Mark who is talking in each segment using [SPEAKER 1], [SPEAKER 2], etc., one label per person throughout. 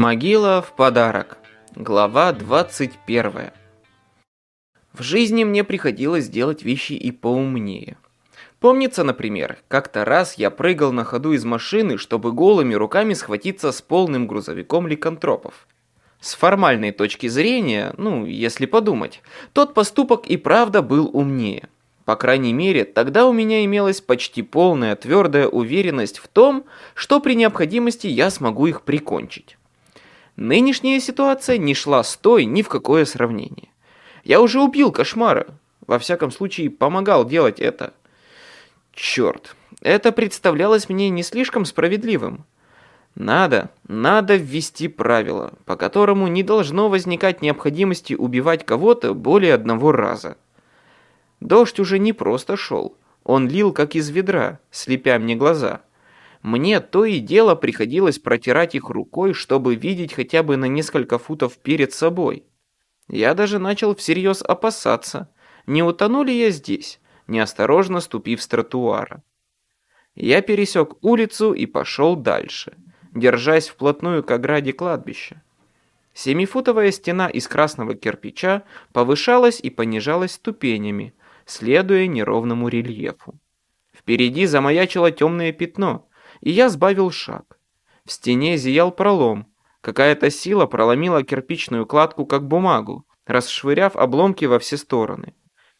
[SPEAKER 1] Могила в подарок. Глава 21. В жизни мне приходилось делать вещи и поумнее. Помнится, например, как-то раз я прыгал на ходу из машины, чтобы голыми руками схватиться с полным грузовиком ликантропов. С формальной точки зрения, ну, если подумать, тот поступок и правда был умнее. По крайней мере, тогда у меня имелась почти полная твердая уверенность в том, что при необходимости я смогу их прикончить. Нынешняя ситуация не шла с той ни в какое сравнение. Я уже убил кошмара. Во всяком случае, помогал делать это. Черт, это представлялось мне не слишком справедливым. Надо, надо ввести правило, по которому не должно возникать необходимости убивать кого-то более одного раза. Дождь уже не просто шел, он лил как из ведра, слепя мне глаза. Мне то и дело приходилось протирать их рукой, чтобы видеть хотя бы на несколько футов перед собой. Я даже начал всерьез опасаться, не утону ли я здесь, неосторожно ступив с тротуара. Я пересек улицу и пошел дальше, держась вплотную к ограде кладбища. Семифутовая стена из красного кирпича повышалась и понижалась ступенями, следуя неровному рельефу. Впереди замаячило темное пятно, и я сбавил шаг. В стене зиял пролом. Какая-то сила проломила кирпичную кладку, как бумагу, расшвыряв обломки во все стороны.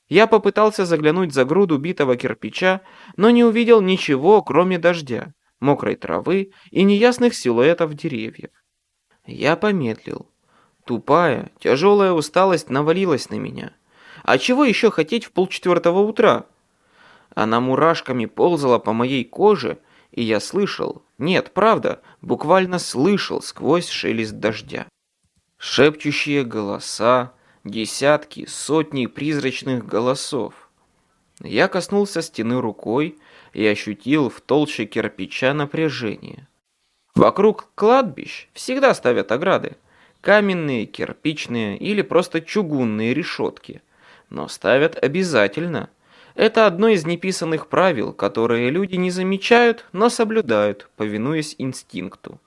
[SPEAKER 1] Я попытался заглянуть за груду битого кирпича, но не увидел ничего, кроме дождя, мокрой травы и неясных силуэтов деревьев. Я помедлил. Тупая, тяжелая усталость навалилась на меня. А чего еще хотеть в полчетвертого утра? Она мурашками ползала по моей коже, и я слышал, нет, правда, буквально слышал сквозь шелест дождя. Шепчущие голоса, десятки, сотни призрачных голосов. Я коснулся стены рукой и ощутил в толще кирпича напряжение. Вокруг кладбищ всегда ставят ограды. Каменные, кирпичные или просто чугунные решетки. Но ставят обязательно – это одно из неписанных правил, которые люди не замечают, но соблюдают, повинуясь инстинкту.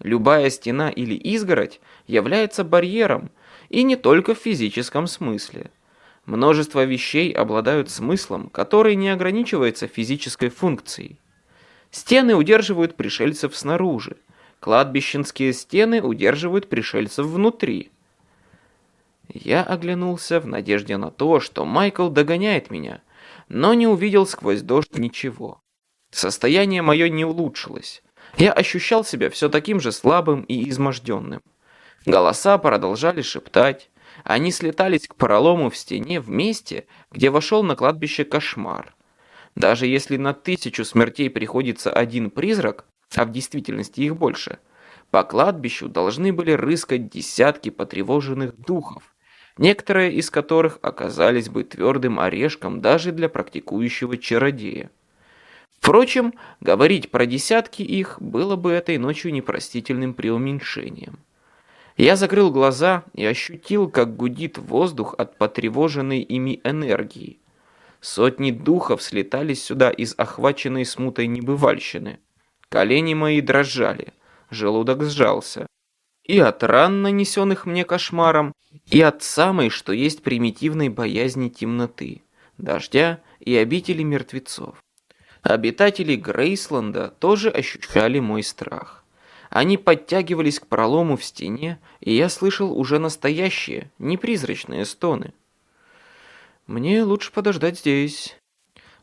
[SPEAKER 1] Любая стена или изгородь является барьером, и не только в физическом смысле. Множество вещей обладают смыслом, который не ограничивается физической функцией. Стены удерживают пришельцев снаружи, кладбищенские стены удерживают пришельцев внутри. Я оглянулся в надежде на то, что Майкл догоняет меня, но не увидел сквозь дождь ничего. Состояние мое не улучшилось. Я ощущал себя все таким же слабым и изможденным. Голоса продолжали шептать. Они слетались к пролому в стене в месте, где вошел на кладбище кошмар. Даже если на тысячу смертей приходится один призрак, а в действительности их больше, по кладбищу должны были рыскать десятки потревоженных духов, некоторые из которых оказались бы твердым орешком даже для практикующего чародея. Впрочем, говорить про десятки их было бы этой ночью непростительным преуменьшением. Я закрыл глаза и ощутил, как гудит воздух от потревоженной ими энергии. Сотни духов слетались сюда из охваченной смутой небывальщины. Колени мои дрожали, желудок сжался. И от ран, нанесенных мне кошмаром, и от самой, что есть примитивной боязни темноты, дождя и обители мертвецов. Обитатели Грейсланда тоже ощущали мой страх. Они подтягивались к пролому в стене, и я слышал уже настоящие, непризрачные стоны. «Мне лучше подождать здесь».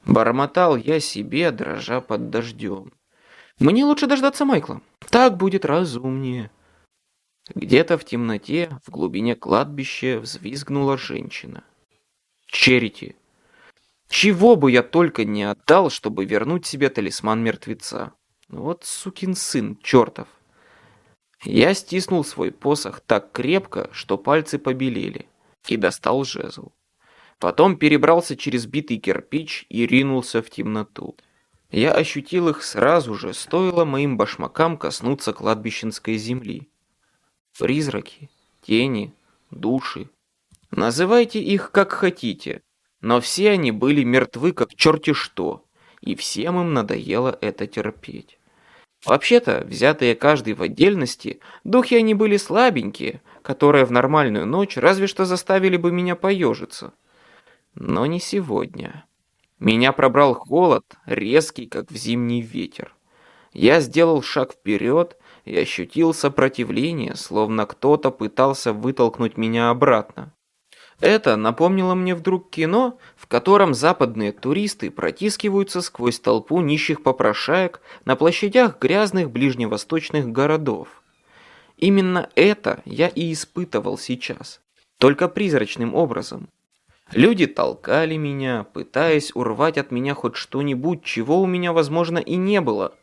[SPEAKER 1] Бормотал я себе, дрожа под дождем. «Мне лучше дождаться Майкла. Так будет разумнее». Где-то в темноте, в глубине кладбища, взвизгнула женщина. Черити. Чего бы я только не отдал, чтобы вернуть себе талисман мертвеца. Вот сукин сын, чертов. Я стиснул свой посох так крепко, что пальцы побелели, и достал жезл. Потом перебрался через битый кирпич и ринулся в темноту. Я ощутил их сразу же, стоило моим башмакам коснуться кладбищенской земли. Призраки, тени, души. Называйте их как хотите, но все они были мертвы как черти что, и всем им надоело это терпеть. Вообще-то, взятые каждый в отдельности, духи они были слабенькие, которые в нормальную ночь разве что заставили бы меня поежиться. Но не сегодня. Меня пробрал холод, резкий, как в зимний ветер. Я сделал шаг вперед и ощутил сопротивление, словно кто-то пытался вытолкнуть меня обратно. Это напомнило мне вдруг кино, в котором западные туристы протискиваются сквозь толпу нищих попрошаек на площадях грязных ближневосточных городов. Именно это я и испытывал сейчас, только призрачным образом. Люди толкали меня, пытаясь урвать от меня хоть что-нибудь, чего у меня, возможно, и не было,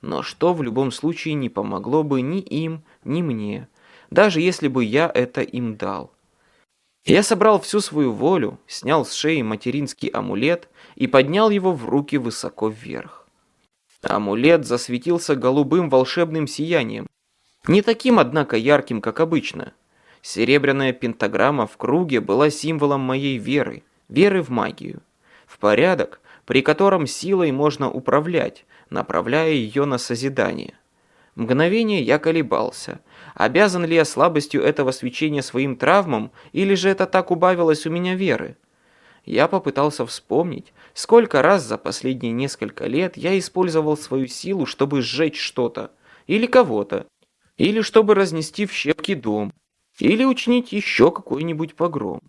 [SPEAKER 1] но что в любом случае не помогло бы ни им, ни мне, даже если бы я это им дал. Я собрал всю свою волю, снял с шеи материнский амулет и поднял его в руки высоко вверх. Амулет засветился голубым волшебным сиянием. Не таким, однако, ярким, как обычно. Серебряная пентаграмма в круге была символом моей веры, веры в магию. В порядок, при котором силой можно управлять, направляя ее на созидание. Мгновение я колебался. Обязан ли я слабостью этого свечения своим травмам, или же это так убавилось у меня веры? Я попытался вспомнить, сколько раз за последние несколько лет я использовал свою силу, чтобы сжечь что-то, или кого-то, или чтобы разнести в щепки дом, или учинить еще какой-нибудь погром.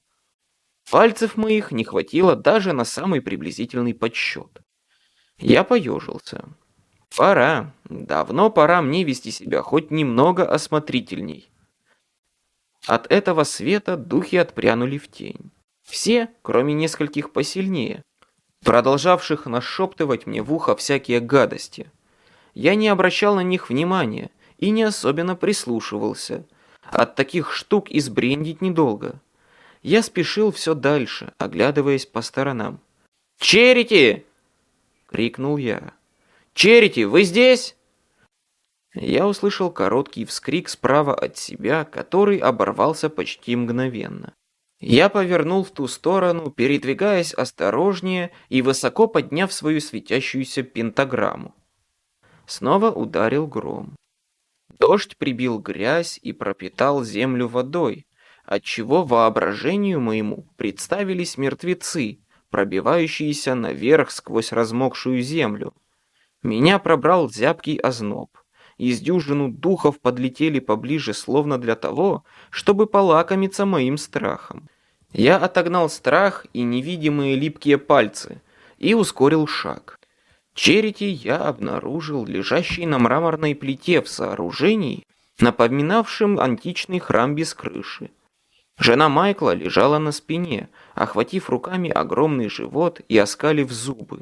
[SPEAKER 1] Пальцев моих не хватило даже на самый приблизительный подсчет. Я поежился. Пора, давно пора мне вести себя хоть немного осмотрительней. От этого света духи отпрянули в тень. Все, кроме нескольких посильнее, продолжавших нашептывать мне в ухо всякие гадости. Я не обращал на них внимания и не особенно прислушивался. От таких штук избрендить недолго. Я спешил все дальше, оглядываясь по сторонам. «Черити!» — крикнул я. «Черити, вы здесь?» Я услышал короткий вскрик справа от себя, который оборвался почти мгновенно. Я повернул в ту сторону, передвигаясь осторожнее и высоко подняв свою светящуюся пентаграмму. Снова ударил гром. Дождь прибил грязь и пропитал землю водой, отчего воображению моему представились мертвецы, пробивающиеся наверх сквозь размокшую землю. Меня пробрал зябкий озноб. Из дюжину духов подлетели поближе, словно для того, чтобы полакомиться моим страхом. Я отогнал страх и невидимые липкие пальцы и ускорил шаг. Черити я обнаружил лежащий на мраморной плите в сооружении, напоминавшем античный храм без крыши. Жена Майкла лежала на спине, охватив руками огромный живот и оскалив зубы.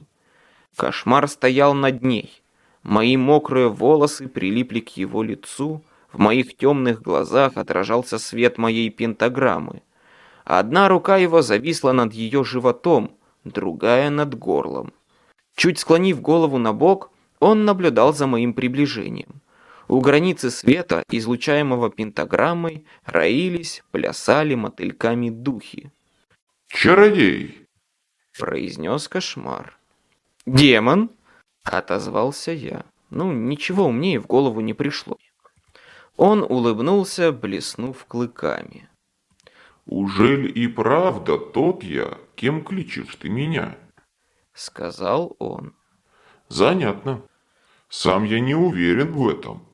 [SPEAKER 1] Кошмар стоял над ней. Мои мокрые волосы прилипли к его лицу, в моих темных глазах отражался свет моей пентаграммы. Одна рука его зависла над ее животом, другая над горлом. Чуть склонив голову на бок, он наблюдал за моим приближением. У границы света, излучаемого пентаграммой, роились, плясали мотыльками духи.
[SPEAKER 2] «Чародей!»
[SPEAKER 1] — произнес кошмар. «Демон?» — отозвался я. Ну, ничего умнее в голову не пришло. Он улыбнулся, блеснув клыками.
[SPEAKER 2] «Ужель и правда тот я, кем кличешь ты меня?»
[SPEAKER 1] Сказал он.
[SPEAKER 2] «Занятно. Сам я не уверен в этом».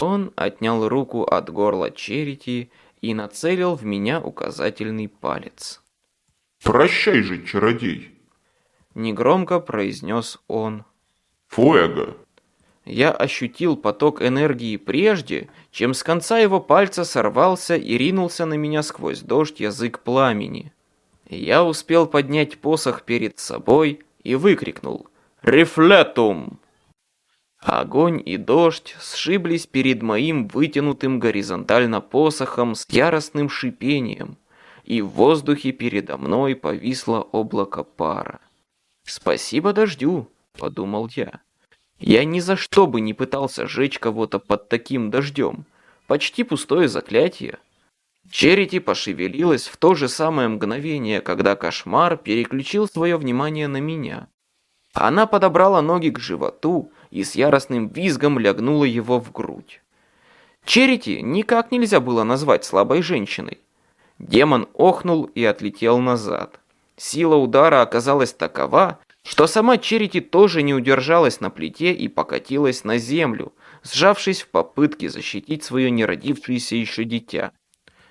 [SPEAKER 1] Он отнял руку от горла Черити и нацелил в меня указательный палец.
[SPEAKER 2] «Прощай же, чародей!»
[SPEAKER 1] Негромко произнес он.
[SPEAKER 2] «Фуэго!»
[SPEAKER 1] Я ощутил поток энергии прежде, чем с конца его пальца сорвался и ринулся на меня сквозь дождь язык пламени. Я успел поднять посох перед собой и выкрикнул «Рефлетум!». Огонь и дождь сшиблись перед моим вытянутым горизонтально посохом с яростным шипением, и в воздухе передо мной повисло облако пара. «Спасибо дождю», — подумал я. Я ни за что бы не пытался жечь кого-то под таким дождем. Почти пустое заклятие. Черити пошевелилась в то же самое мгновение, когда кошмар переключил свое внимание на меня. Она подобрала ноги к животу и с яростным визгом лягнула его в грудь. Черити никак нельзя было назвать слабой женщиной. Демон охнул и отлетел назад. Сила удара оказалась такова, что сама Черити тоже не удержалась на плите и покатилась на землю, сжавшись в попытке защитить свое неродившееся еще дитя.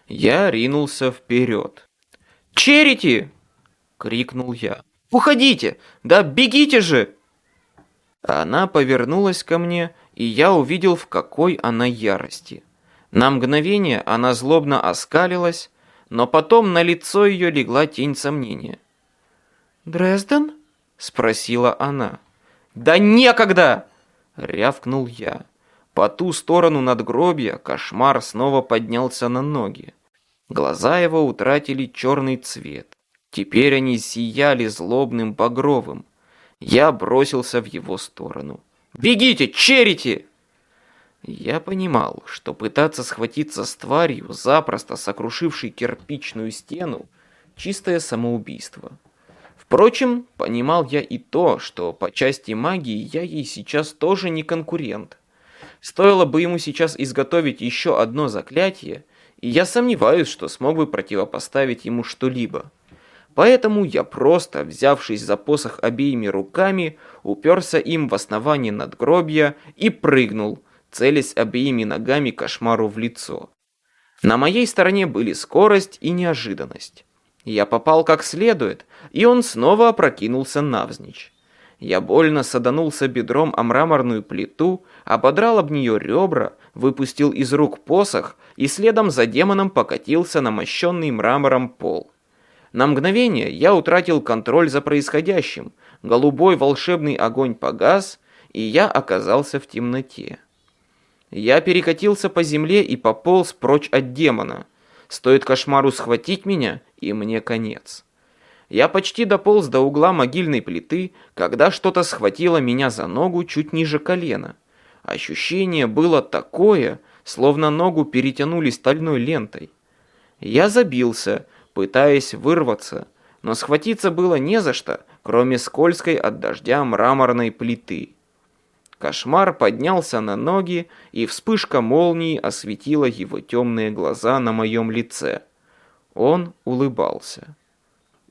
[SPEAKER 1] Я ринулся вперед. «Черити!» — крикнул я. «Уходите! Да бегите же!» Она повернулась ко мне, и я увидел, в какой она ярости. На мгновение она злобно оскалилась, но потом на лицо ее легла тень сомнения. «Дрезден?» — спросила она. «Да некогда!» — рявкнул я. По ту сторону надгробья кошмар снова поднялся на ноги. Глаза его утратили черный цвет. Теперь они сияли злобным багровым. Я бросился в его сторону. «Бегите, черити!» Я понимал, что пытаться схватиться с тварью, запросто сокрушившей кирпичную стену, чистое самоубийство. Впрочем, понимал я и то, что по части магии я ей сейчас тоже не конкурент. Стоило бы ему сейчас изготовить еще одно заклятие, и я сомневаюсь, что смог бы противопоставить ему что-либо. Поэтому я просто, взявшись за посох обеими руками, уперся им в основание надгробья и прыгнул, целясь обеими ногами кошмару в лицо. На моей стороне были скорость и неожиданность. Я попал как следует, и он снова опрокинулся навзничь. Я больно саданулся бедром о мраморную плиту, ободрал об нее ребра, выпустил из рук посох и следом за демоном покатился на мощенный мрамором пол. На мгновение я утратил контроль за происходящим, голубой волшебный огонь погас, и я оказался в темноте. Я перекатился по земле и пополз прочь от демона. Стоит кошмару схватить меня, и мне конец. Я почти дополз до угла могильной плиты, когда что-то схватило меня за ногу чуть ниже колена. Ощущение было такое, словно ногу перетянули стальной лентой. Я забился, пытаясь вырваться, но схватиться было не за что, кроме скользкой от дождя мраморной плиты. Кошмар поднялся на ноги, и вспышка молнии осветила его темные глаза на моем лице. Он улыбался.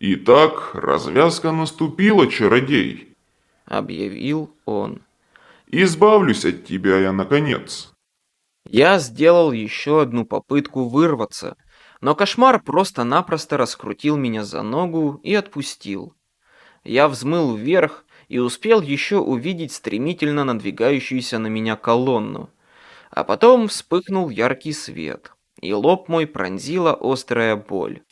[SPEAKER 2] «Итак, развязка наступила, чародей», —
[SPEAKER 1] объявил он.
[SPEAKER 2] «Избавлюсь от тебя я, наконец».
[SPEAKER 1] Я сделал еще одну попытку вырваться, но кошмар просто-напросто раскрутил меня за ногу и отпустил. Я взмыл вверх и успел еще увидеть стремительно надвигающуюся на меня колонну. А потом вспыхнул яркий свет, и лоб мой пронзила острая боль.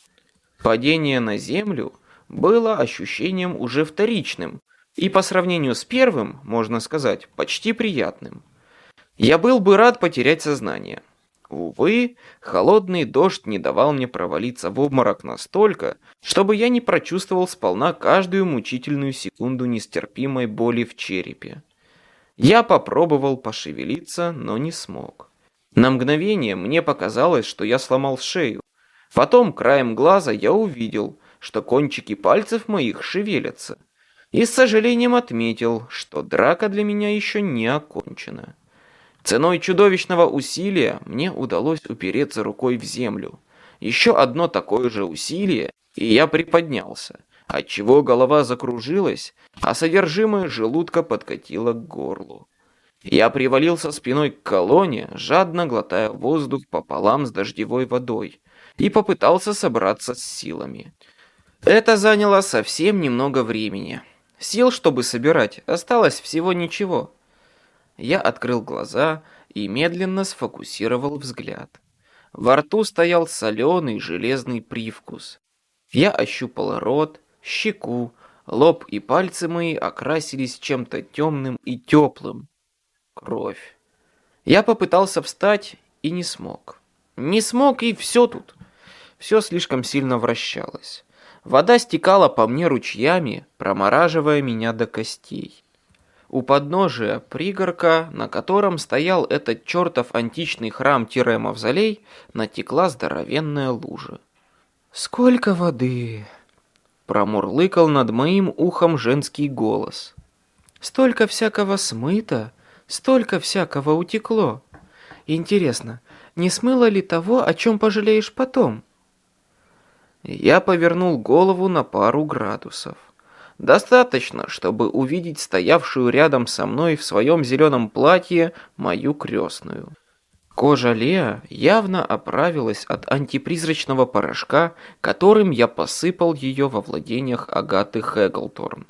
[SPEAKER 1] Падение на землю было ощущением уже вторичным, и по сравнению с первым, можно сказать, почти приятным. Я был бы рад потерять сознание. Увы, холодный дождь не давал мне провалиться в обморок настолько, чтобы я не прочувствовал сполна каждую мучительную секунду нестерпимой боли в черепе. Я попробовал пошевелиться, но не смог. На мгновение мне показалось, что я сломал шею. Потом краем глаза я увидел, что кончики пальцев моих шевелятся. И с сожалением отметил, что драка для меня еще не окончена. Ценой чудовищного усилия мне удалось упереться рукой в землю. Еще одно такое же усилие, и я приподнялся, отчего голова закружилась, а содержимое желудка подкатило к горлу. Я привалился спиной к колонне, жадно глотая воздух пополам с дождевой водой, и попытался собраться с силами. Это заняло совсем немного времени. Сил, чтобы собирать, осталось всего ничего. Я открыл глаза и медленно сфокусировал взгляд. Во рту стоял соленый железный привкус. Я ощупал рот, щеку, лоб и пальцы мои окрасились чем-то темным и теплым. Кровь. Я попытался встать и не смог. Не смог и все тут. Все слишком сильно вращалось. Вода стекала по мне ручьями, промораживая меня до костей. У подножия пригорка, на котором стоял этот чертов античный храм-мавзолей, натекла здоровенная лужа. «Сколько воды!» Промурлыкал над моим ухом женский голос. Столько всякого смыто, столько всякого утекло. Интересно, не смыло ли того, о чем пожалеешь потом?» Я повернул голову на пару градусов. Достаточно, чтобы увидеть стоявшую рядом со мной в своем зеленом платье мою крестную. Кожа Леа явно оправилась от антипризрачного порошка, которым я посыпал ее во владениях Агаты Хэглторн.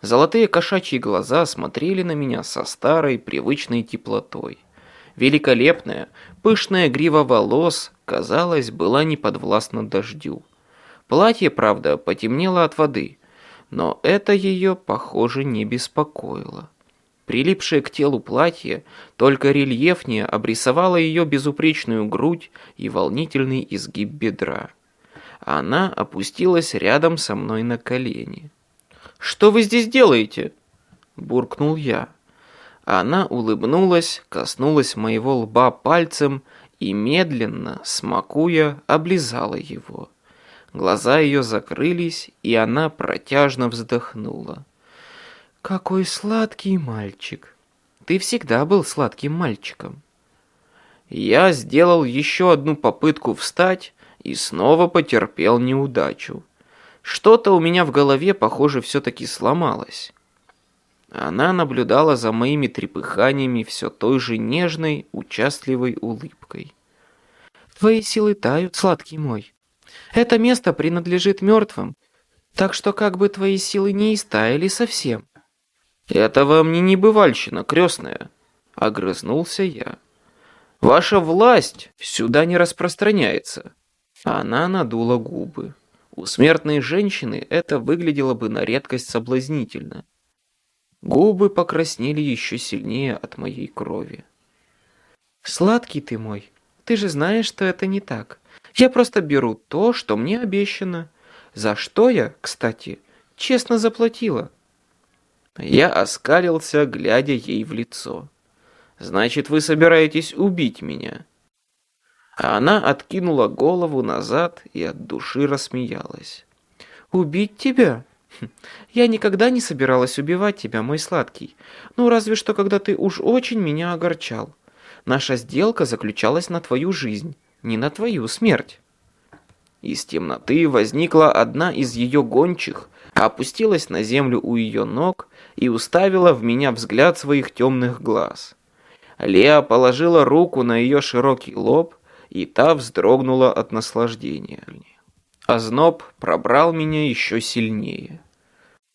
[SPEAKER 1] Золотые кошачьи глаза смотрели на меня со старой привычной теплотой. Великолепная, пышная грива волос, казалось, была не подвластна дождю. Платье, правда, потемнело от воды, но это ее, похоже, не беспокоило. Прилипшее к телу платье только рельефнее обрисовало ее безупречную грудь и волнительный изгиб бедра. Она опустилась рядом со мной на колени. «Что вы здесь делаете?» – буркнул я. Она улыбнулась, коснулась моего лба пальцем и медленно, смакуя, облизала его. Глаза ее закрылись, и она протяжно вздохнула. «Какой сладкий мальчик! Ты всегда был сладким мальчиком!» Я сделал еще одну попытку встать и снова потерпел неудачу. Что-то у меня в голове, похоже, все-таки сломалось. Она наблюдала за моими трепыханиями все той же нежной, участливой улыбкой. «Твои силы тают, сладкий мой. Это место принадлежит мертвым, так что как бы твои силы не истаяли совсем. Это вам не небывальщина, крестная, огрызнулся я. Ваша власть сюда не распространяется. Она надула губы. У смертной женщины это выглядело бы на редкость соблазнительно. Губы покраснели еще сильнее от моей крови. «Сладкий ты мой, ты же знаешь, что это не так. Я просто беру то, что мне обещано. За что я, кстати, честно заплатила. Я оскалился, глядя ей в лицо. Значит, вы собираетесь убить меня? А она откинула голову назад и от души рассмеялась. Убить тебя? Хм, я никогда не собиралась убивать тебя, мой сладкий. Ну, разве что, когда ты уж очень меня огорчал. Наша сделка заключалась на твою жизнь не на твою смерть. Из темноты возникла одна из ее гончих, опустилась на землю у ее ног и уставила в меня взгляд своих темных глаз. Леа положила руку на ее широкий лоб, и та вздрогнула от наслаждения. Озноб пробрал меня еще сильнее.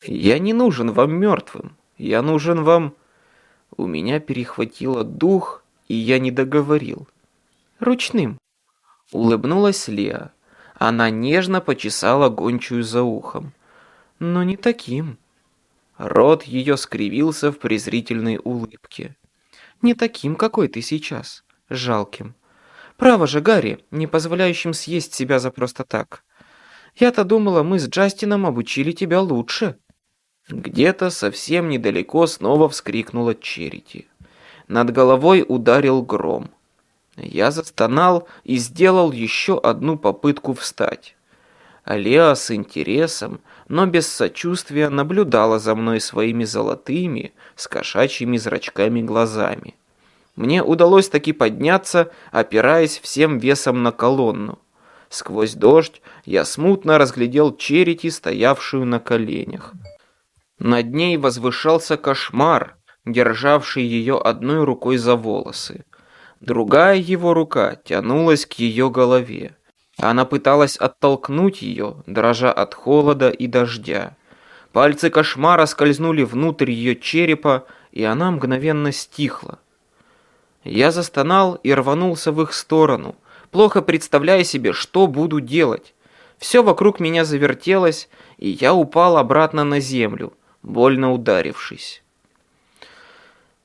[SPEAKER 1] «Я не нужен вам мертвым, я нужен вам...» У меня перехватило дух, и я не договорил. «Ручным». Улыбнулась Леа. Она нежно почесала гончую за ухом. Но не таким. Рот ее скривился в презрительной улыбке. Не таким, какой ты сейчас. Жалким. Право же, Гарри, не позволяющим съесть себя за просто так. Я-то думала, мы с Джастином обучили тебя лучше. Где-то совсем недалеко снова вскрикнула Черити. Над головой ударил гром. Я застонал и сделал еще одну попытку встать. Алиа с интересом, но без сочувствия наблюдала за мной своими золотыми, с кошачьими зрачками глазами. Мне удалось таки подняться, опираясь всем весом на колонну. Сквозь дождь я смутно разглядел черити, стоявшую на коленях. Над ней возвышался кошмар, державший ее одной рукой за волосы. Другая его рука тянулась к ее голове. Она пыталась оттолкнуть ее, дрожа от холода и дождя. Пальцы кошмара скользнули внутрь ее черепа, и она мгновенно стихла. Я застонал и рванулся в их сторону, плохо представляя себе, что буду делать. Все вокруг меня завертелось, и я упал обратно на землю, больно ударившись.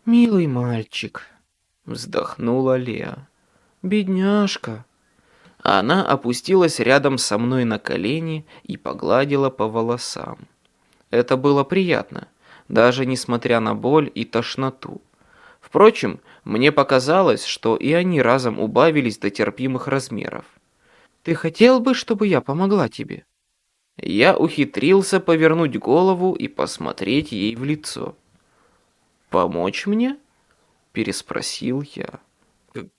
[SPEAKER 1] «Милый мальчик», Вздохнула Леа. «Бедняжка». Она опустилась рядом со мной на колени и погладила по волосам. Это было приятно, даже несмотря на боль и тошноту. Впрочем, мне показалось, что и они разом убавились до терпимых размеров. «Ты хотел бы, чтобы я помогла тебе?» Я ухитрился повернуть голову и посмотреть ей в лицо. «Помочь мне?» — переспросил я.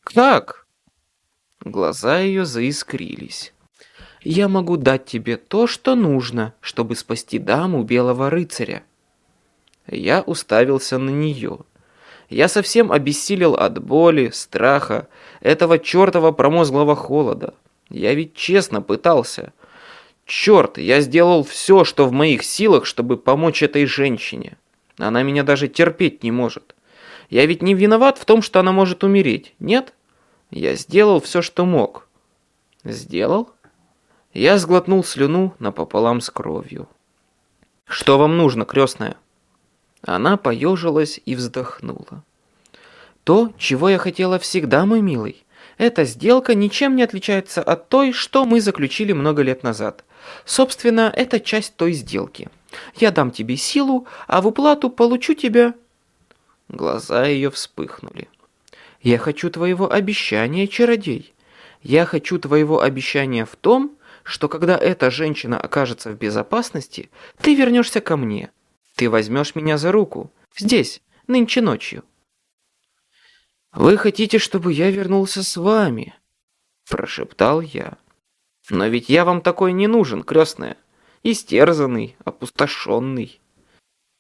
[SPEAKER 1] «Как?» Глаза ее заискрились. «Я могу дать тебе то, что нужно, чтобы спасти даму белого рыцаря». Я уставился на нее. Я совсем обессилел от боли, страха, этого чертова промозглого холода. Я ведь честно пытался. Черт, я сделал все, что в моих силах, чтобы помочь этой женщине. Она меня даже терпеть не может. Я ведь не виноват в том, что она может умереть, нет? Я сделал все, что мог. Сделал? Я сглотнул слюну напополам с кровью. Что вам нужно, крестная? Она поежилась и вздохнула. То, чего я хотела всегда, мой милый. Эта сделка ничем не отличается от той, что мы заключили много лет назад. Собственно, это часть той сделки. Я дам тебе силу, а в уплату получу тебя...» Глаза ее вспыхнули. «Я хочу твоего обещания, чародей. Я хочу твоего обещания в том, что когда эта женщина окажется в безопасности, ты вернешься ко мне. Ты возьмешь меня за руку. Здесь, нынче ночью. «Вы хотите, чтобы я вернулся с вами?» Прошептал я. «Но ведь я вам такой не нужен, крестная. Истерзанный, опустошенный».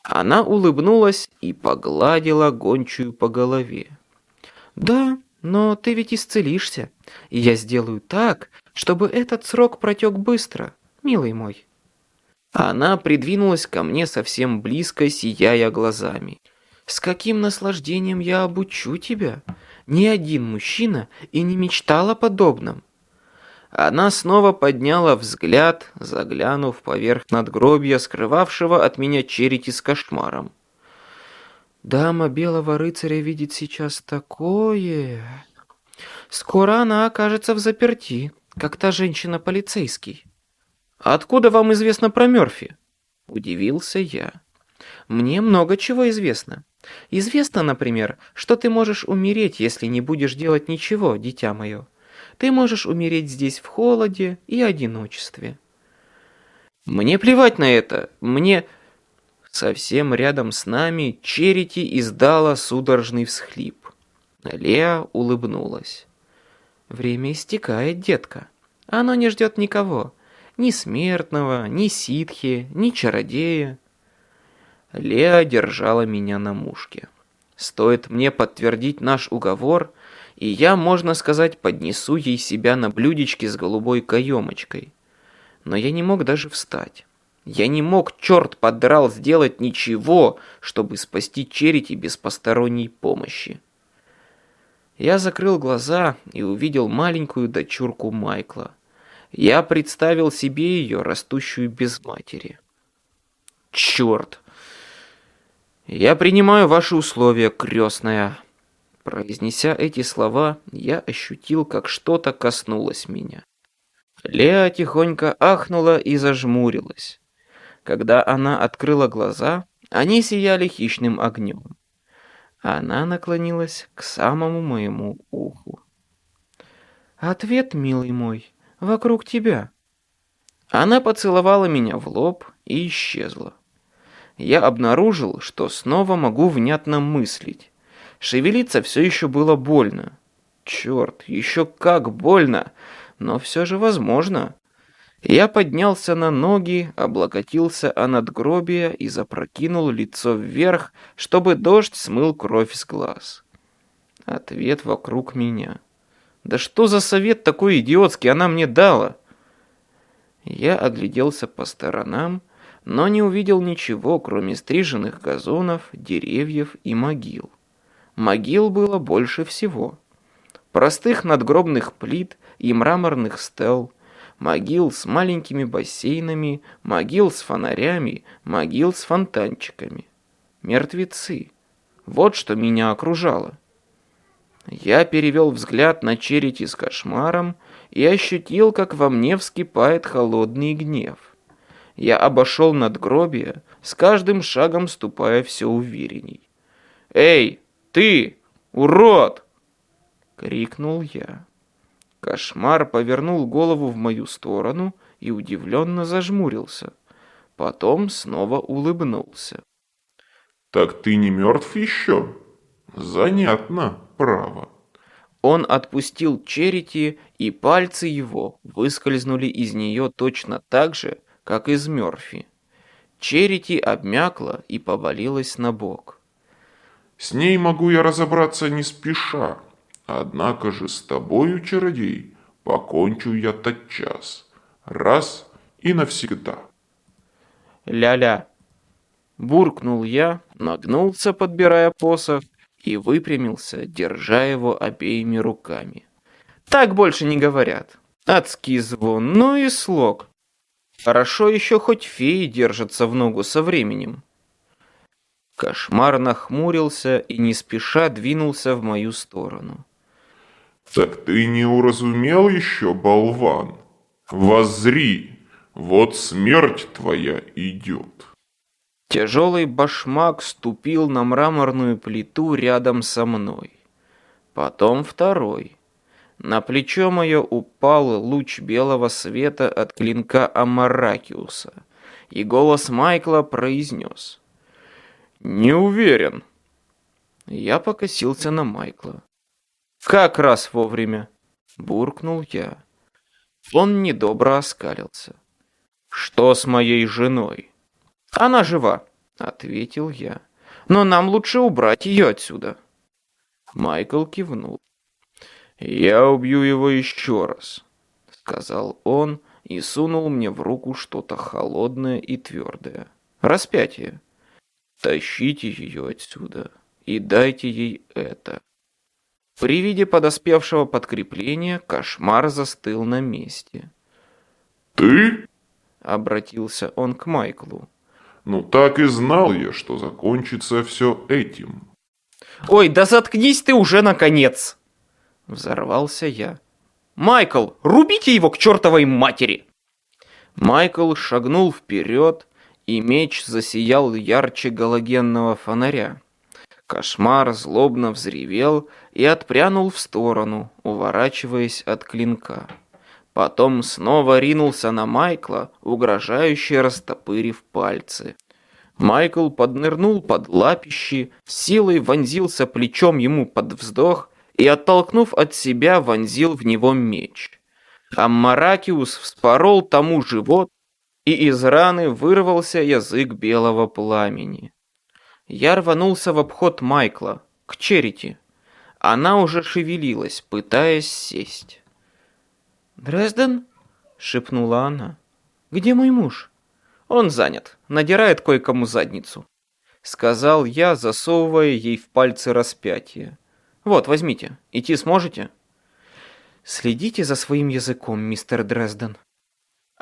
[SPEAKER 1] Она улыбнулась и погладила гончую по голове. «Да, но ты ведь исцелишься, и я сделаю так, чтобы этот срок протек быстро, милый мой». Она придвинулась ко мне совсем близко, сияя глазами. С каким наслаждением я обучу тебя? Ни один мужчина и не мечтал о подобном. Она снова подняла взгляд, заглянув поверх надгробья, скрывавшего от меня черити с кошмаром. Дама белого рыцаря видит сейчас такое... Скоро она окажется в заперти, как та женщина-полицейский. «Откуда вам известно про Мёрфи?» Удивился я. «Мне много чего известно. Известно, например, что ты можешь умереть, если не будешь делать ничего, дитя мое. Ты можешь умереть здесь в холоде и одиночестве. Мне плевать на это. Мне... Совсем рядом с нами Черити издала судорожный всхлип. Леа улыбнулась. Время истекает, детка. Оно не ждет никого. Ни смертного, ни ситхи, ни чародея. Леа держала меня на мушке. Стоит мне подтвердить наш уговор, и я, можно сказать, поднесу ей себя на блюдечке с голубой каемочкой. Но я не мог даже встать. Я не мог, черт подрал, сделать ничего, чтобы спасти Черити без посторонней помощи. Я закрыл глаза и увидел маленькую дочурку Майкла. Я представил себе ее, растущую без матери. Черт! «Я принимаю ваши условия, крестная». Произнеся эти слова, я ощутил, как что-то коснулось меня. Леа тихонько ахнула и зажмурилась. Когда она открыла глаза, они сияли хищным огнем. Она наклонилась к самому моему уху. «Ответ, милый мой, вокруг тебя». Она поцеловала меня в лоб и исчезла я обнаружил, что снова могу внятно мыслить. Шевелиться все еще было больно. Черт, еще как больно, но все же возможно. Я поднялся на ноги, облокотился о надгробие и запрокинул лицо вверх, чтобы дождь смыл кровь с глаз. Ответ вокруг меня. Да что за совет такой идиотский она мне дала? Я огляделся по сторонам, но не увидел ничего, кроме стриженных газонов, деревьев и могил. Могил было больше всего. Простых надгробных плит и мраморных стел, могил с маленькими бассейнами, могил с фонарями, могил с фонтанчиками. Мертвецы. Вот что меня окружало. Я перевел взгляд на черети с кошмаром и ощутил, как во мне вскипает холодный гнев я обошел надгробие, с каждым шагом ступая все уверенней. «Эй, ты, урод!» — крикнул я. Кошмар повернул голову в мою сторону и удивленно зажмурился. Потом снова улыбнулся.
[SPEAKER 2] Так ты не мертв еще? Занятно, право.
[SPEAKER 1] Он отпустил Черити, и пальцы его выскользнули из нее точно так же, как из Мёрфи. Черити обмякла и повалилась на бок.
[SPEAKER 2] С ней могу я разобраться не спеша. Однако же с тобою, чародей, покончу я тотчас. Раз и навсегда.
[SPEAKER 1] Ля-ля. Буркнул я, нагнулся, подбирая посох, и выпрямился, держа его обеими руками. Так больше не говорят. Адский звон, ну и слог. Хорошо еще хоть феи держатся в ногу со временем. Кошмар нахмурился и не спеша двинулся в мою сторону.
[SPEAKER 2] «Так ты не уразумел еще, болван? Воззри, вот смерть твоя идет!»
[SPEAKER 1] Тяжелый башмак ступил на мраморную плиту рядом со мной. Потом второй. На плечо мое упал луч белого света от клинка Амаракиуса, и голос Майкла произнес. «Не уверен». Я покосился на Майкла. «Как раз вовремя!» — буркнул я. Он недобро оскалился. «Что с моей женой?» «Она жива», — ответил я. «Но нам лучше убрать ее отсюда». Майкл кивнул. «Я убью его еще раз», — сказал он и сунул мне в руку что-то холодное и твердое. «Распятие. Тащите ее отсюда и дайте ей это». При виде подоспевшего подкрепления кошмар застыл на месте.
[SPEAKER 2] «Ты?»
[SPEAKER 1] — обратился он к Майклу.
[SPEAKER 2] Ну так и знал я, что закончится все этим.
[SPEAKER 1] Ой, да заткнись ты уже наконец! Взорвался я. Майкл, рубите его к чертовой матери! Майкл шагнул вперед, и меч засиял ярче галогенного фонаря. Кошмар злобно взревел и отпрянул в сторону, уворачиваясь от клинка. Потом снова ринулся на Майкла, угрожающе растопырив пальцы. Майкл поднырнул под лапищи, силой вонзился плечом ему под вздох и, оттолкнув от себя, вонзил в него меч. Аммаракиус вспорол тому живот, и из раны вырвался язык белого пламени. Я рванулся в обход Майкла, к Черити. Она уже шевелилась, пытаясь сесть. «Дрезден?» — шепнула она. «Где мой муж?» «Он занят, надирает кое-кому задницу», — сказал я, засовывая ей в пальцы распятие. «Вот, возьмите. Идти сможете?» «Следите за своим языком, мистер Дрезден».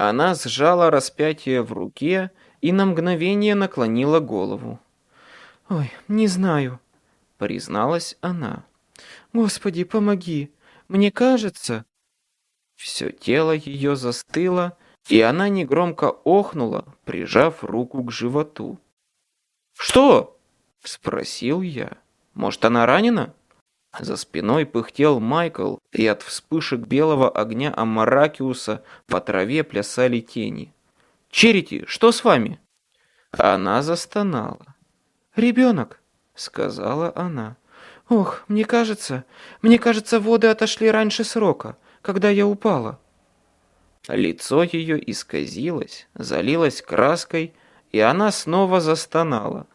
[SPEAKER 1] Она сжала распятие в руке и на мгновение наклонила голову. «Ой, не знаю», — призналась она. «Господи, помоги. Мне кажется...» Все тело ее застыло, и она негромко охнула, прижав руку к животу. «Что?» — спросил я. «Может, она ранена?» За спиной пыхтел Майкл, и от вспышек белого огня Амаракиуса по траве плясали тени. «Черити, что с вами?» Она застонала. «Ребенок», — сказала она. «Ох, мне кажется, мне кажется, воды отошли раньше срока когда я упала». Лицо ее исказилось, залилось краской, и она снова застонала.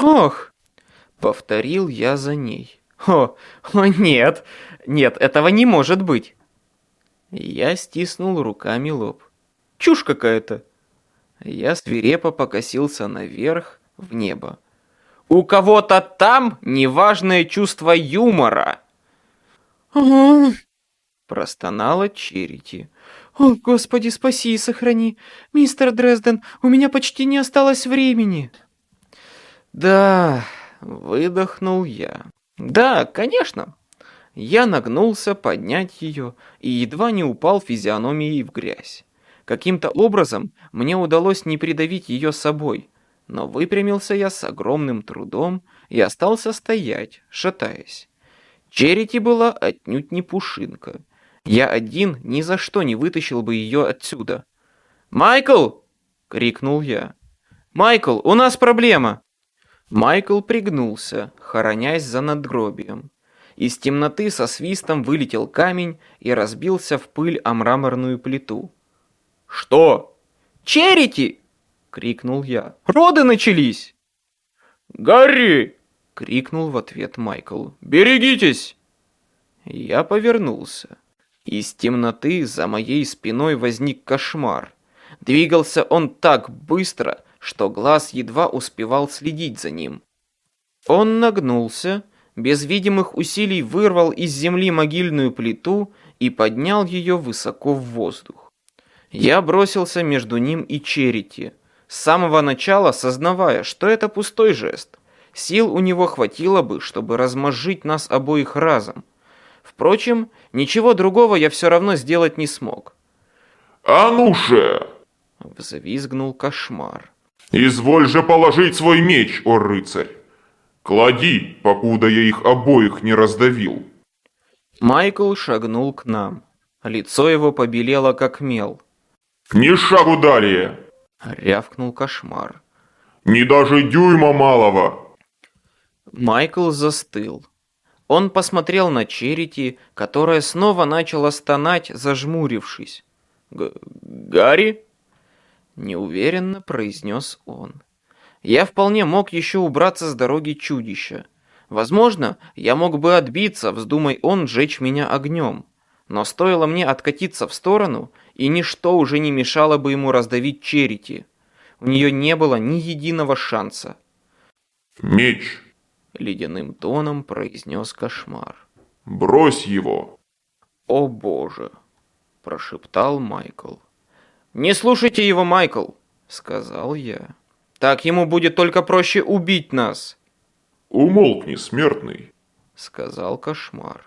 [SPEAKER 1] «Ох!» — повторил я за ней. «О, о нет, нет, этого не может быть!» Я стиснул руками лоб. «Чушь какая-то!» Я свирепо покосился наверх, в небо. «У кого-то там неважное чувство юмора!» Простонала Черити. «О, Господи, спаси и сохрани! Мистер Дрезден, у меня почти не осталось времени!» «Да...» — выдохнул я. «Да, конечно!» Я нагнулся поднять ее и едва не упал физиономией в грязь. Каким-то образом мне удалось не придавить ее собой, но выпрямился я с огромным трудом и остался стоять, шатаясь. Черити была отнюдь не пушинка. Я один ни за что не вытащил бы ее отсюда. «Майкл!» — крикнул я. «Майкл, у нас проблема!» Майкл пригнулся, хоронясь за надгробием. Из темноты со свистом вылетел камень и разбился в пыль о мраморную плиту. «Что?» «Черити!» — крикнул я. «Роды начались!»
[SPEAKER 2] «Гарри!»
[SPEAKER 1] — крикнул в ответ Майкл.
[SPEAKER 2] «Берегитесь!»
[SPEAKER 1] Я повернулся. Из темноты за моей спиной возник кошмар. Двигался он так быстро, что глаз едва успевал следить за ним. Он нагнулся, без видимых усилий вырвал из земли могильную плиту и поднял ее высоко в воздух. Я бросился между ним и Черити, с самого начала сознавая, что это пустой жест. Сил у него хватило бы, чтобы размозжить нас обоих разом. Впрочем, ничего другого я все равно сделать не смог.
[SPEAKER 2] «А ну же!»
[SPEAKER 1] — взвизгнул кошмар.
[SPEAKER 2] «Изволь же положить свой меч, о рыцарь! Клади, покуда я их обоих не раздавил!»
[SPEAKER 1] Майкл шагнул к нам. Лицо его побелело, как мел.
[SPEAKER 2] «Ни шагу далее!»
[SPEAKER 1] — рявкнул кошмар.
[SPEAKER 2] «Ни даже дюйма малого!»
[SPEAKER 1] Майкл застыл. Он посмотрел на Черити, которая снова начала стонать, зажмурившись. «Гарри?» — неуверенно произнес он. Я вполне мог еще убраться с дороги чудища. Возможно, я мог бы отбиться, вздумай он сжечь меня огнем. Но стоило мне откатиться в сторону, и ничто уже не мешало бы ему раздавить Черити. У нее не было ни единого шанса.
[SPEAKER 2] «Меч!»
[SPEAKER 1] — ледяным тоном произнес кошмар.
[SPEAKER 2] «Брось его!»
[SPEAKER 1] «О боже!» — прошептал Майкл. «Не слушайте его, Майкл!» — сказал я. Так ему будет только проще убить нас.
[SPEAKER 2] Умолкни, смертный,
[SPEAKER 1] сказал кошмар.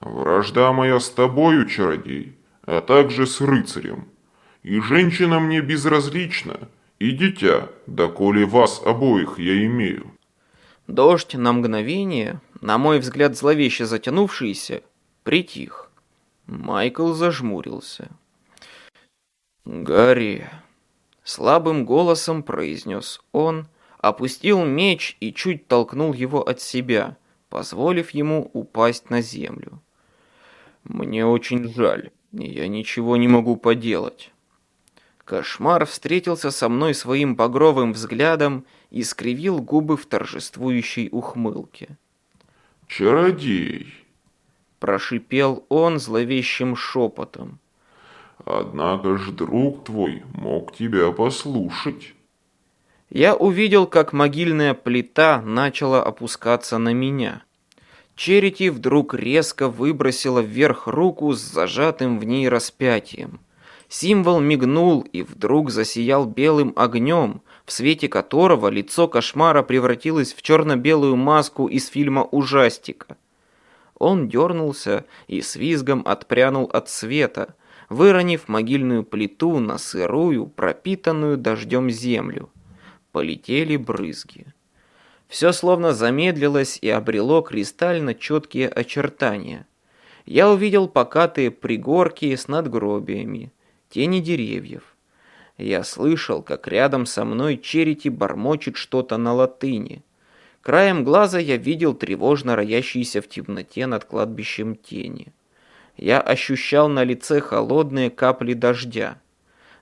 [SPEAKER 2] Вражда моя с тобою, чародей, а также с рыцарем. И женщина мне безразлична, и дитя, доколе вас обоих я имею.
[SPEAKER 1] Дождь на мгновение, на мой взгляд зловеще затянувшийся, притих. Майкл зажмурился. «Гарри», Слабым голосом произнес он, опустил меч и чуть толкнул его от себя, позволив ему упасть на землю. «Мне очень жаль, я ничего не могу поделать». Кошмар встретился со мной своим багровым взглядом и скривил губы в торжествующей ухмылке.
[SPEAKER 2] «Чародей!»
[SPEAKER 1] Прошипел он зловещим шепотом.
[SPEAKER 2] Однако ж друг твой мог тебя послушать.
[SPEAKER 1] Я увидел, как могильная плита начала опускаться на меня. Черити вдруг резко выбросила вверх руку с зажатым в ней распятием. Символ мигнул и вдруг засиял белым огнем, в свете которого лицо кошмара превратилось в черно-белую маску из фильма «Ужастика». Он дернулся и с визгом отпрянул от света, выронив могильную плиту на сырую, пропитанную дождем землю. Полетели брызги. Все словно замедлилось и обрело кристально четкие очертания. Я увидел покатые пригорки с надгробиями, тени деревьев. Я слышал, как рядом со мной черити бормочет что-то на латыни. Краем глаза я видел тревожно роящиеся в темноте над кладбищем тени я ощущал на лице холодные капли дождя.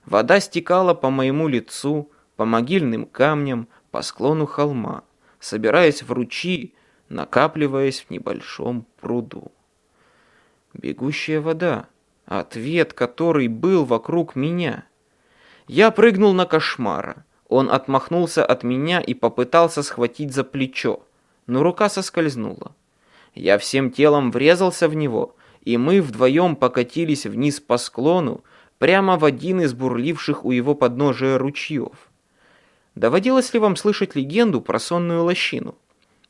[SPEAKER 1] Вода стекала по моему лицу, по могильным камням, по склону холма, собираясь в ручьи, накапливаясь в небольшом пруду. Бегущая вода, ответ который был вокруг меня. Я прыгнул на кошмара. Он отмахнулся от меня и попытался схватить за плечо, но рука соскользнула. Я всем телом врезался в него, и мы вдвоем покатились вниз по склону, прямо в один из бурливших у его подножия ручьев. Доводилось ли вам слышать легенду про сонную лощину?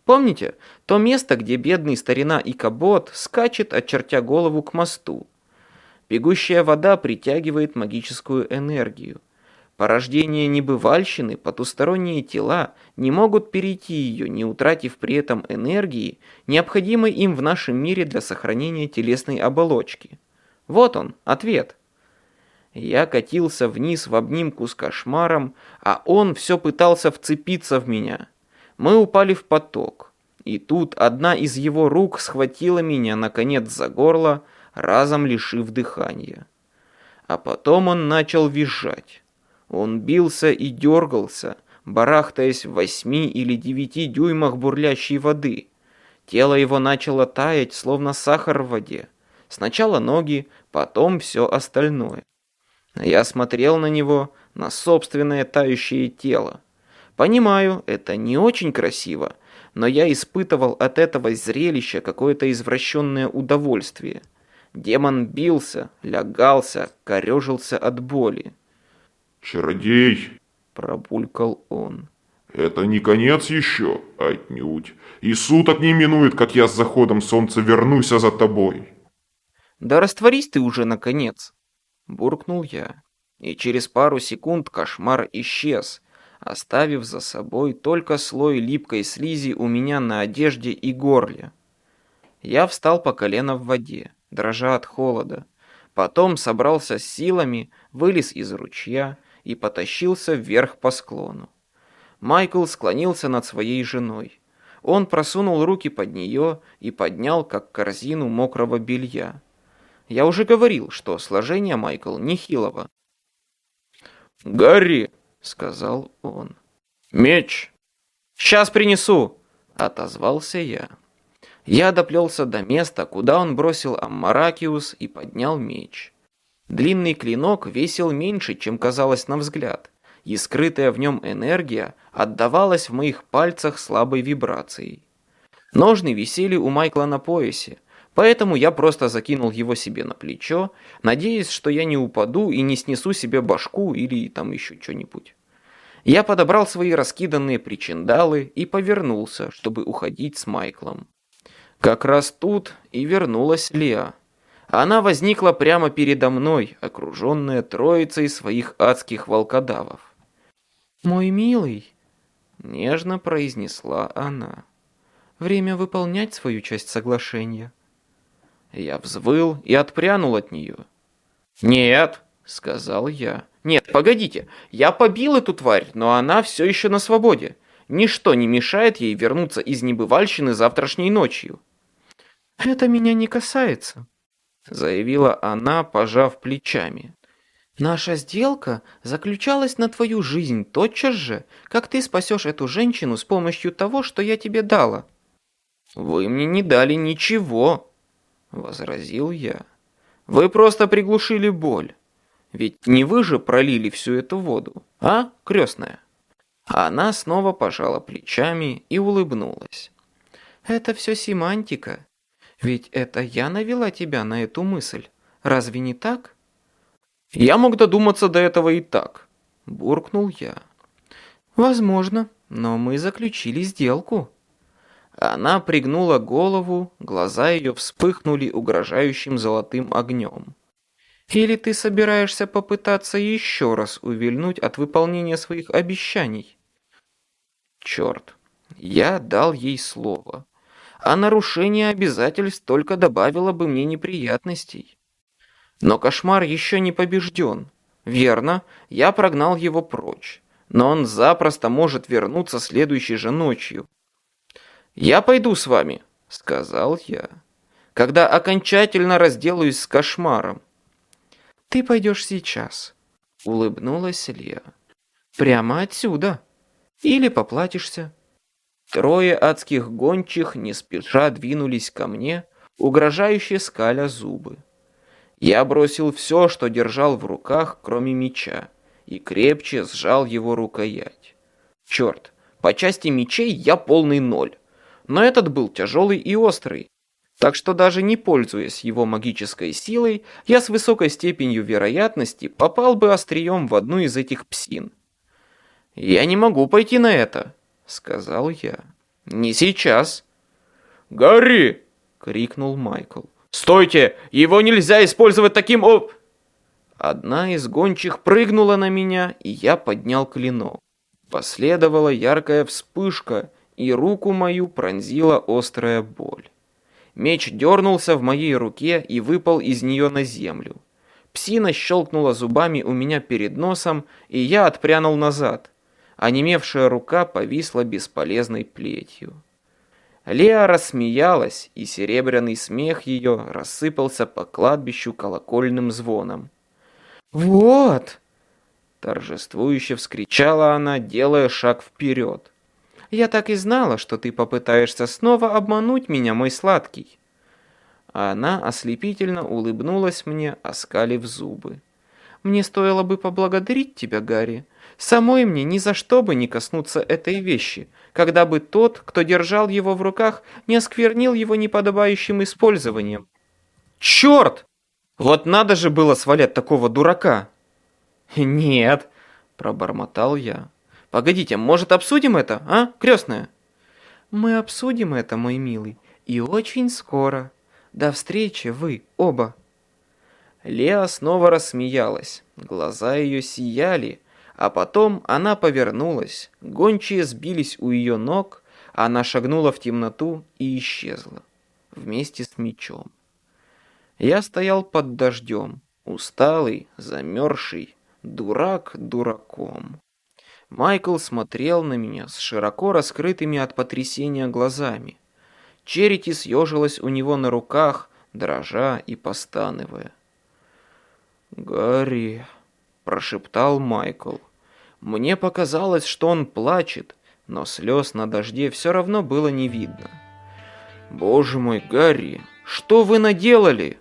[SPEAKER 1] Помните, то место, где бедный старина Икабот скачет, очертя голову к мосту? Бегущая вода притягивает магическую энергию. Порождение небывальщины, потусторонние тела не могут перейти ее, не утратив при этом энергии, необходимой им в нашем мире для сохранения телесной оболочки. Вот он, ответ. Я катился вниз в обнимку с кошмаром, а он все пытался вцепиться в меня. Мы упали в поток. И тут одна из его рук схватила меня, наконец, за горло, разом лишив дыхания. А потом он начал визжать. Он бился и дергался, барахтаясь в восьми или девяти дюймах бурлящей воды. Тело его начало таять, словно сахар в воде. Сначала ноги, потом все остальное. Я смотрел на него, на собственное тающее тело. Понимаю, это не очень красиво, но я испытывал от этого зрелища какое-то извращенное удовольствие. Демон бился, лягался, корежился от боли.
[SPEAKER 2] «Чародей!»
[SPEAKER 1] – пробулькал он.
[SPEAKER 2] «Это не конец еще, отнюдь. И суток не минует, как я с заходом солнца вернусь за тобой».
[SPEAKER 1] «Да растворись ты уже, наконец!» – буркнул я. И через пару секунд кошмар исчез, оставив за собой только слой липкой слизи у меня на одежде и горле. Я встал по колено в воде, дрожа от холода. Потом собрался с силами, вылез из ручья и потащился вверх по склону. Майкл склонился над своей женой. Он просунул руки под нее и поднял, как корзину мокрого белья. Я уже говорил, что сложение Майкл нехилого. «Гарри!» сказал он. «Меч!» «Сейчас принесу!» — отозвался я. Я доплелся до места, куда он бросил Аммаракиус и поднял меч. Длинный клинок весил меньше, чем казалось на взгляд, и скрытая в нем энергия отдавалась в моих пальцах слабой вибрацией. Ножны висели у Майкла на поясе, поэтому я просто закинул его себе на плечо, надеясь, что я не упаду и не снесу себе башку или там еще что-нибудь. Я подобрал свои раскиданные причиндалы и повернулся, чтобы уходить с Майклом. Как раз тут и вернулась Леа. Она возникла прямо передо мной, окруженная троицей своих адских волкодавов. «Мой милый», — нежно произнесла она, — «время выполнять свою часть соглашения». Я взвыл и отпрянул от нее. «Нет», — сказал я. «Нет, погодите, я побил эту тварь, но она все еще на свободе. Ничто не мешает ей вернуться из небывальщины завтрашней ночью». «Это меня не касается», — заявила она, пожав плечами. «Наша сделка заключалась на твою жизнь тотчас же, как ты спасешь эту женщину с помощью того, что я тебе дала». «Вы мне не дали ничего», возразил я. Вы просто приглушили боль. Ведь не вы же пролили всю эту воду, а, крестная? Она снова пожала плечами и улыбнулась. Это все семантика. Ведь это я навела тебя на эту мысль. Разве не так? Я мог додуматься до этого и так, буркнул я. Возможно, но мы заключили сделку. Она пригнула голову, глаза ее вспыхнули угрожающим золотым огнем. «Или ты собираешься попытаться еще раз увильнуть от выполнения своих обещаний?» «Черт, я дал ей слово, а нарушение обязательств только добавило бы мне неприятностей. Но кошмар еще не побежден. Верно, я прогнал его прочь, но он запросто может вернуться следующей же ночью, «Я пойду с вами», — сказал я, «когда окончательно разделаюсь с кошмаром». «Ты пойдешь сейчас», — улыбнулась Леа. «Прямо отсюда. Или поплатишься». Трое адских гончих не спеша двинулись ко мне, угрожающе скаля зубы. Я бросил все, что держал в руках, кроме меча, и крепче сжал его рукоять. Черт, по части мечей я полный ноль но этот был тяжелый и острый. Так что даже не пользуясь его магической силой, я с высокой степенью вероятности попал бы острием в одну из этих псин. «Я не могу пойти на это», — сказал я. «Не сейчас». «Гори!» — крикнул Майкл. «Стойте! Его нельзя использовать таким о...» Одна из гончих прыгнула на меня, и я поднял клинок. Последовала яркая вспышка — и руку мою пронзила острая боль. Меч дернулся в моей руке и выпал из нее на землю. Псина щелкнула зубами у меня перед носом, и я отпрянул назад. Онемевшая рука повисла бесполезной плетью. Леа рассмеялась, и серебряный смех ее рассыпался по кладбищу колокольным звоном. «Вот!» – торжествующе вскричала она, делая шаг вперед. «Я так и знала, что ты попытаешься снова обмануть меня, мой сладкий!» Она ослепительно улыбнулась мне, оскалив зубы. «Мне стоило бы поблагодарить тебя, Гарри, Самой мне ни за что бы не коснуться этой вещи, когда бы тот, кто держал его в руках, не осквернил его неподобающим использованием. Черт! Вот надо же было свалять такого дурака. Нет, пробормотал я. Погодите, может обсудим это, а, крестная? Мы обсудим это, мой милый, и очень скоро. До встречи, вы оба. Леа снова рассмеялась. Глаза ее сияли, а потом она повернулась, гончие сбились у ее ног, она шагнула в темноту и исчезла, вместе с мечом. Я стоял под дождем, усталый, замерзший, дурак дураком. Майкл смотрел на меня с широко раскрытыми от потрясения глазами. Черити съежилась у него на руках, дрожа и постанывая. «Гарри», прошептал Майкл. Мне показалось, что он плачет, но слез на дожде все равно было не видно. «Боже мой, Гарри, что вы наделали?»